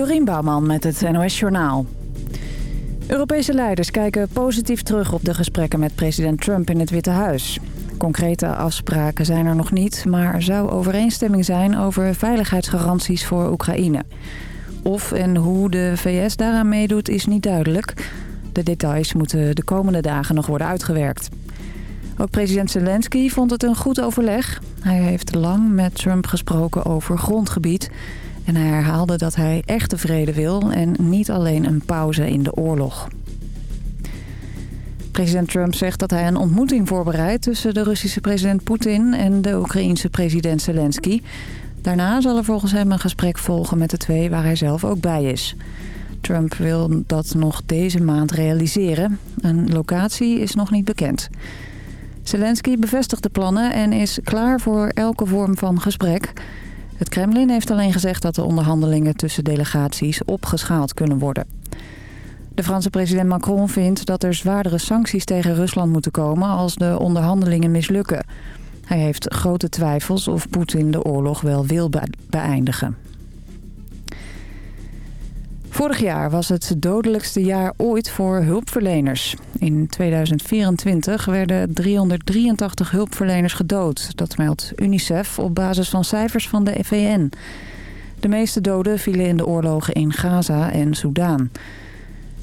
Dorien Bouwman met het NOS Journaal. Europese leiders kijken positief terug op de gesprekken met president Trump in het Witte Huis. Concrete afspraken zijn er nog niet, maar er zou overeenstemming zijn over veiligheidsgaranties voor Oekraïne. Of en hoe de VS daaraan meedoet is niet duidelijk. De details moeten de komende dagen nog worden uitgewerkt. Ook president Zelensky vond het een goed overleg. Hij heeft lang met Trump gesproken over grondgebied... En hij herhaalde dat hij echte vrede wil en niet alleen een pauze in de oorlog. President Trump zegt dat hij een ontmoeting voorbereidt tussen de Russische president Poetin en de Oekraïense president Zelensky. Daarna zal er volgens hem een gesprek volgen met de twee waar hij zelf ook bij is. Trump wil dat nog deze maand realiseren. Een locatie is nog niet bekend. Zelensky bevestigt de plannen en is klaar voor elke vorm van gesprek... Het Kremlin heeft alleen gezegd dat de onderhandelingen tussen delegaties opgeschaald kunnen worden. De Franse president Macron vindt dat er zwaardere sancties tegen Rusland moeten komen als de onderhandelingen mislukken. Hij heeft grote twijfels of Poetin de oorlog wel wil beëindigen. Vorig jaar was het dodelijkste jaar ooit voor hulpverleners. In 2024 werden 383 hulpverleners gedood. Dat meldt UNICEF op basis van cijfers van de VN. De meeste doden vielen in de oorlogen in Gaza en Soudaan.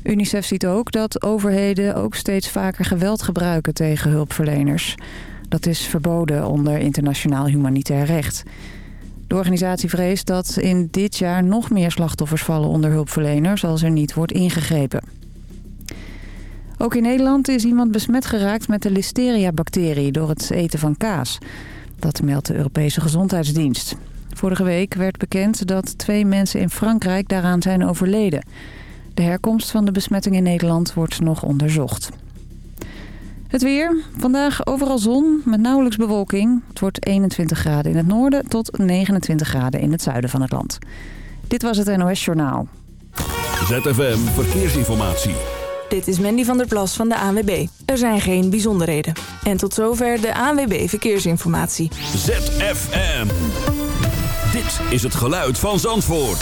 UNICEF ziet ook dat overheden ook steeds vaker geweld gebruiken tegen hulpverleners. Dat is verboden onder internationaal humanitair recht. De organisatie vreest dat in dit jaar nog meer slachtoffers vallen onder hulpverleners als er niet wordt ingegrepen. Ook in Nederland is iemand besmet geraakt met de listeria-bacterie door het eten van kaas. Dat meldt de Europese Gezondheidsdienst. Vorige week werd bekend dat twee mensen in Frankrijk daaraan zijn overleden. De herkomst van de besmetting in Nederland wordt nog onderzocht. Het weer. Vandaag overal zon met nauwelijks bewolking. Het wordt 21 graden in het noorden tot 29 graden in het zuiden van het land. Dit was het NOS Journaal. ZFM Verkeersinformatie. Dit is Mandy van der Plas van de ANWB. Er zijn geen bijzonderheden. En tot zover de ANWB Verkeersinformatie. ZFM. Dit is het geluid van Zandvoort.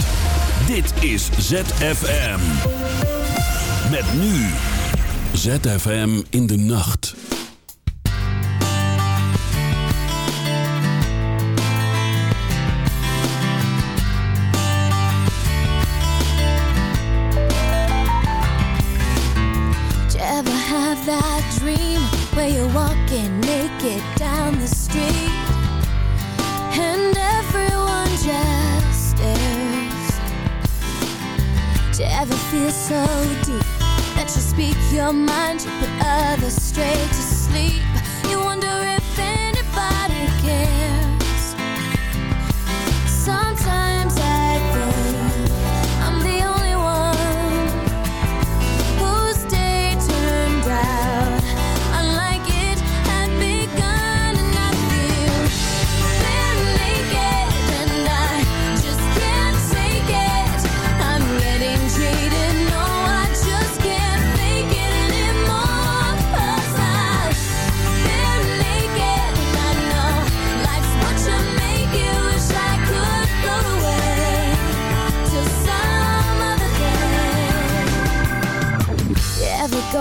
Dit is ZFM. Met nu... ZFM in de nacht. ever have that dream where you're walking naked down the street and everyone just stares? Do you ever feel so deep? That you speak your mind, you put others straight to sleep. You wonder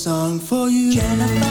song for you.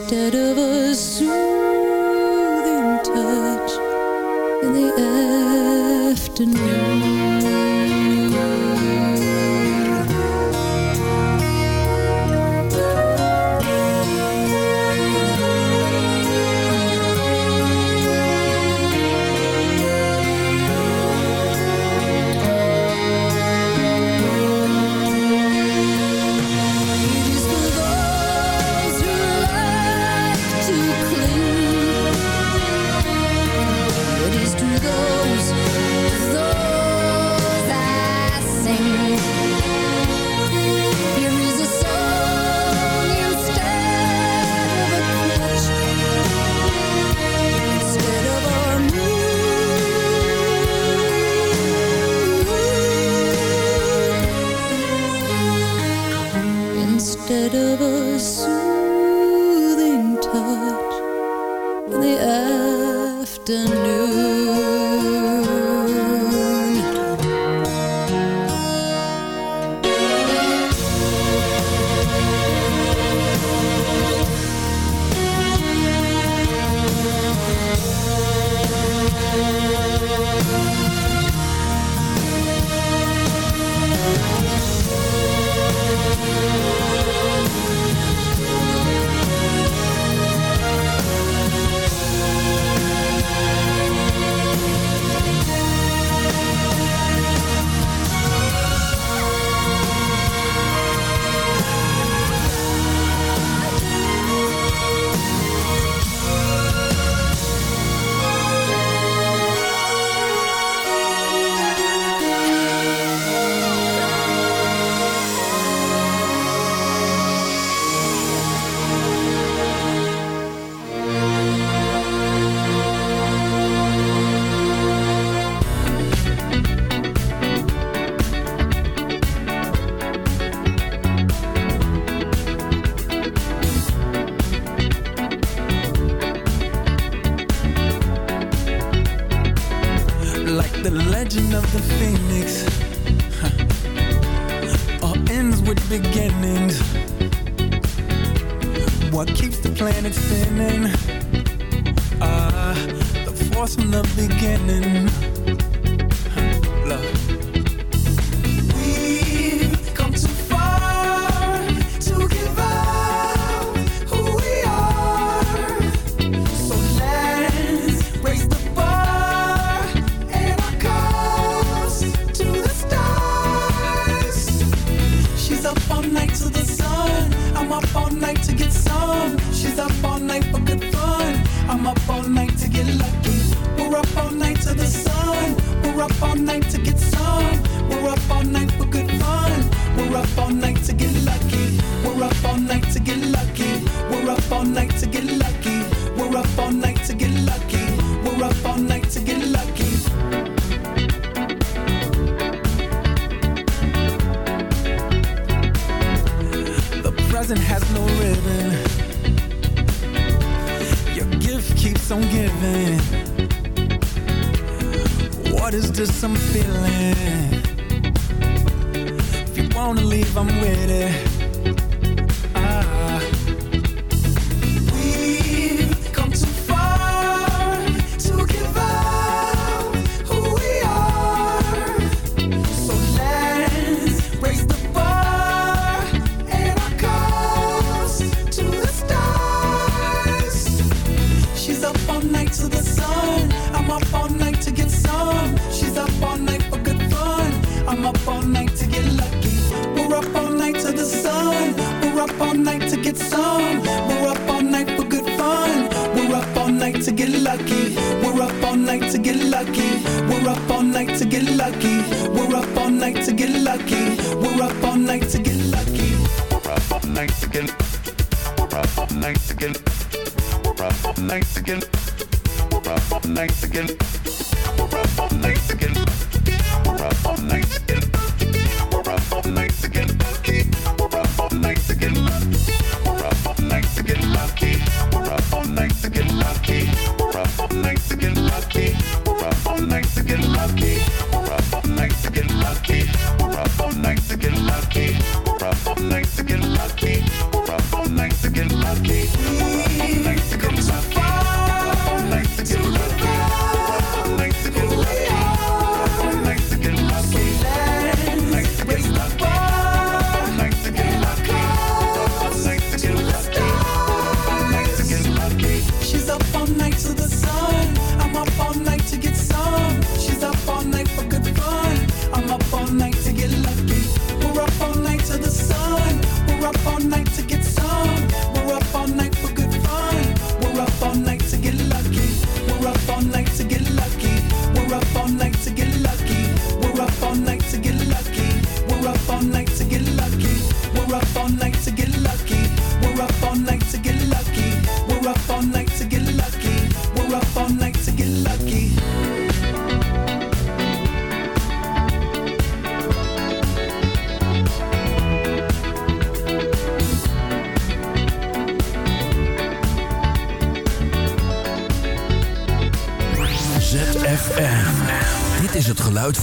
Instead of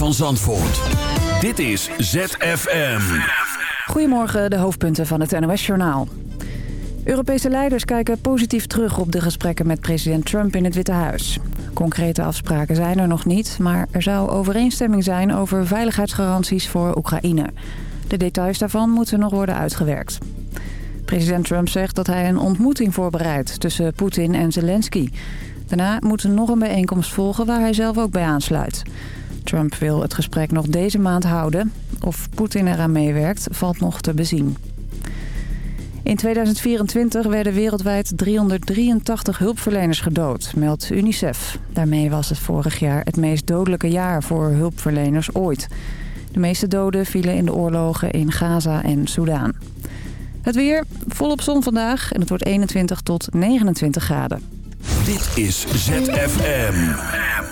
van Zandvoort. Dit is ZFM. Goedemorgen, de hoofdpunten van het NOS-journaal. Europese leiders kijken positief terug op de gesprekken met president Trump in het Witte Huis. Concrete afspraken zijn er nog niet, maar er zou overeenstemming zijn over veiligheidsgaranties voor Oekraïne. De details daarvan moeten nog worden uitgewerkt. President Trump zegt dat hij een ontmoeting voorbereidt tussen Poetin en Zelensky. Daarna moet er nog een bijeenkomst volgen waar hij zelf ook bij aansluit. Trump wil het gesprek nog deze maand houden. Of Poetin eraan meewerkt, valt nog te bezien. In 2024 werden wereldwijd 383 hulpverleners gedood, meldt UNICEF. Daarmee was het vorig jaar het meest dodelijke jaar voor hulpverleners ooit. De meeste doden vielen in de oorlogen in Gaza en Soudaan. Het weer, volop zon vandaag en het wordt 21 tot 29 graden. Dit is ZFM.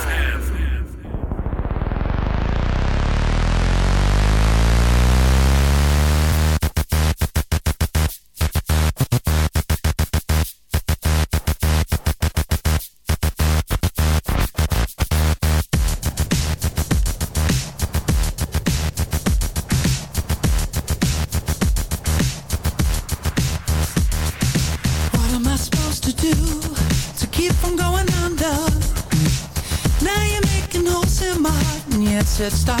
Stop.